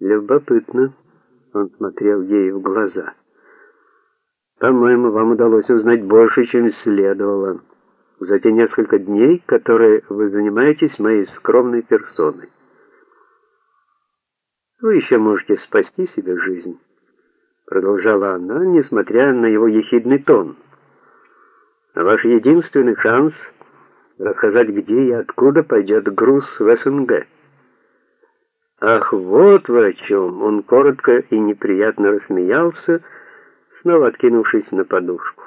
Любопытно. Он смотрел ей в глаза. По-моему, вам удалось узнать больше, чем следовало за те несколько дней, которые вы занимаетесь моей скромной персоной. Вы еще можете спасти себе жизнь, продолжала она, несмотря на его ехидный тон. Ваш единственный шанс рассказать, где и откуда пойдет груз в СНГ. Ах, вот вы о чем!» Он коротко и неприятно рассмеялся, снова откинувшись на подушку.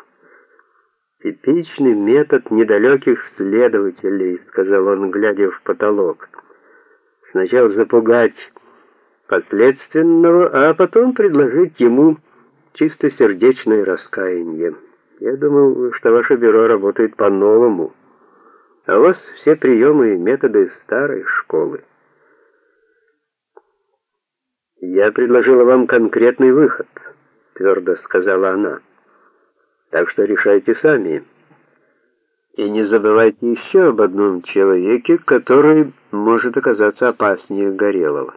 «Типичный метод недалеких следователей», — сказал он, глядя в потолок. «Сначала запугать последственного, а потом предложить ему чистосердечное раскаяние. Я думал, что ваше бюро работает по-новому, а у вас все приемы и методы старой школы». «Я предложила вам конкретный выход», — твердо сказала она. «Так что решайте сами. И не забывайте еще об одном человеке, который может оказаться опаснее Горелого».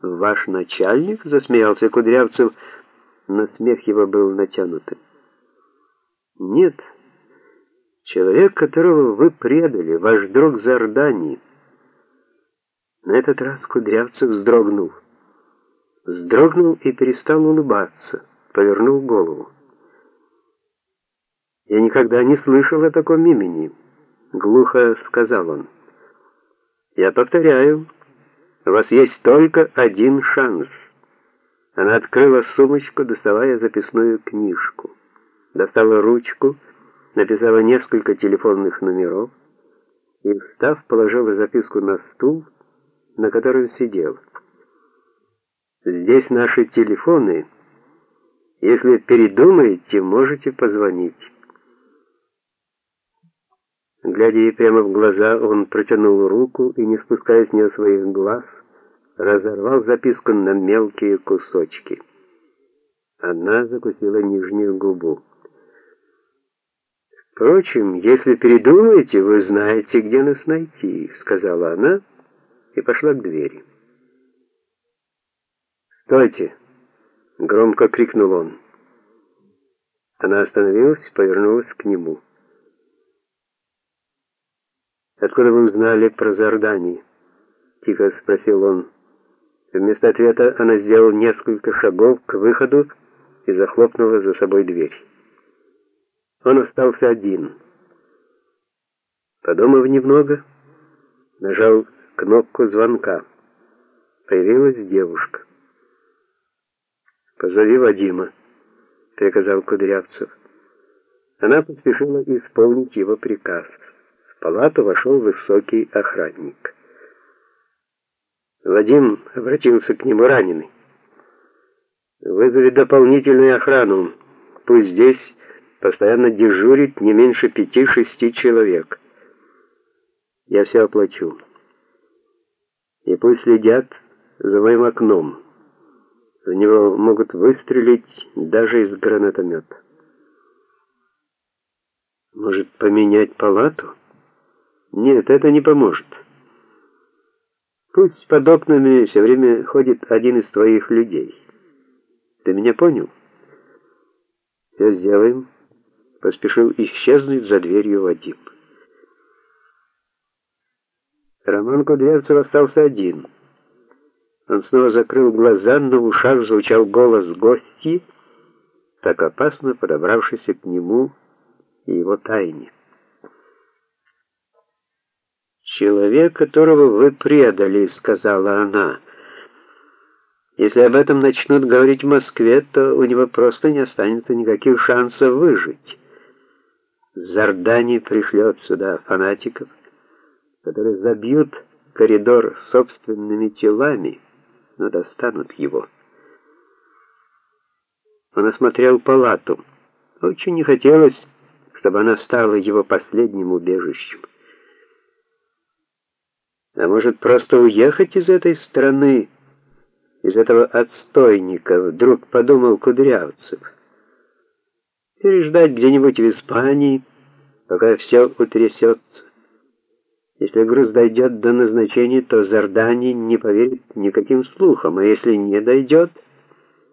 «Ваш начальник?» — засмеялся Кудрявцев, но смех его был натянутым. «Нет, человек, которого вы предали, ваш друг Зардани». На этот раз Кудрявцев вздрогнул вздрогнул и перестал улыбаться, повернул голову. «Я никогда не слышал о таком имени», — глухо сказал он. «Я повторяю, у вас есть только один шанс». Она открыла сумочку, доставая записную книжку. Достала ручку, написала несколько телефонных номеров и, встав, положила записку на стул, на котором сидела. Здесь наши телефоны. Если передумаете, можете позвонить. Глядя ей прямо в глаза, он протянул руку и, не спуская с нее своих глаз, разорвал записку на мелкие кусочки. Она закусила нижнюю губу. «Впрочем, если передумаете, вы знаете, где нас найти», — сказала она и пошла к двери. «Стойте!» — громко крикнул он. Она остановилась, повернулась к нему. «Откуда вы узнали про Зардани?» — тихо спросил он. Вместо ответа она сделала несколько шагов к выходу и захлопнула за собой дверь. Он остался один. Подумав немного, нажал кнопку звонка. Появилась девушка. «Позови Вадима», — приказал Кудрявцев. Она поспешила исполнить его приказ. В палату вошел высокий охранник. Вадим обратился к нему раненый. «Вызови дополнительную охрану. Пусть здесь постоянно дежурит не меньше пяти-шести человек. Я все оплачу. И пусть следят за моим окном». В него могут выстрелить даже из гранатомета. Может, поменять палату? Нет, это не поможет. Пусть под окнами все время ходит один из твоих людей. Ты меня понял? Все сделаем. Поспешил исчезнуть за дверью Вадим. Роман Кудрявцев остался один. Он снова закрыл глаза, но в ушах звучал голос гости, так опасно подобравшийся к нему и его тайне. «Человек, которого вы предали», — сказала она. «Если об этом начнут говорить в Москве, то у него просто не останется никаких шансов выжить. Зардани пришлет сюда фанатиков, которые забьют коридор собственными телами» но достанут его. Он осмотрел палату. Очень не хотелось, чтобы она стала его последним убежищем. А может, просто уехать из этой страны, из этого отстойника, вдруг подумал Кудрявцев. Переждать где-нибудь в Испании, пока все утрясется. Если груз дойдет до назначения, то Зардани не поверит никаким слухам, а если не дойдет...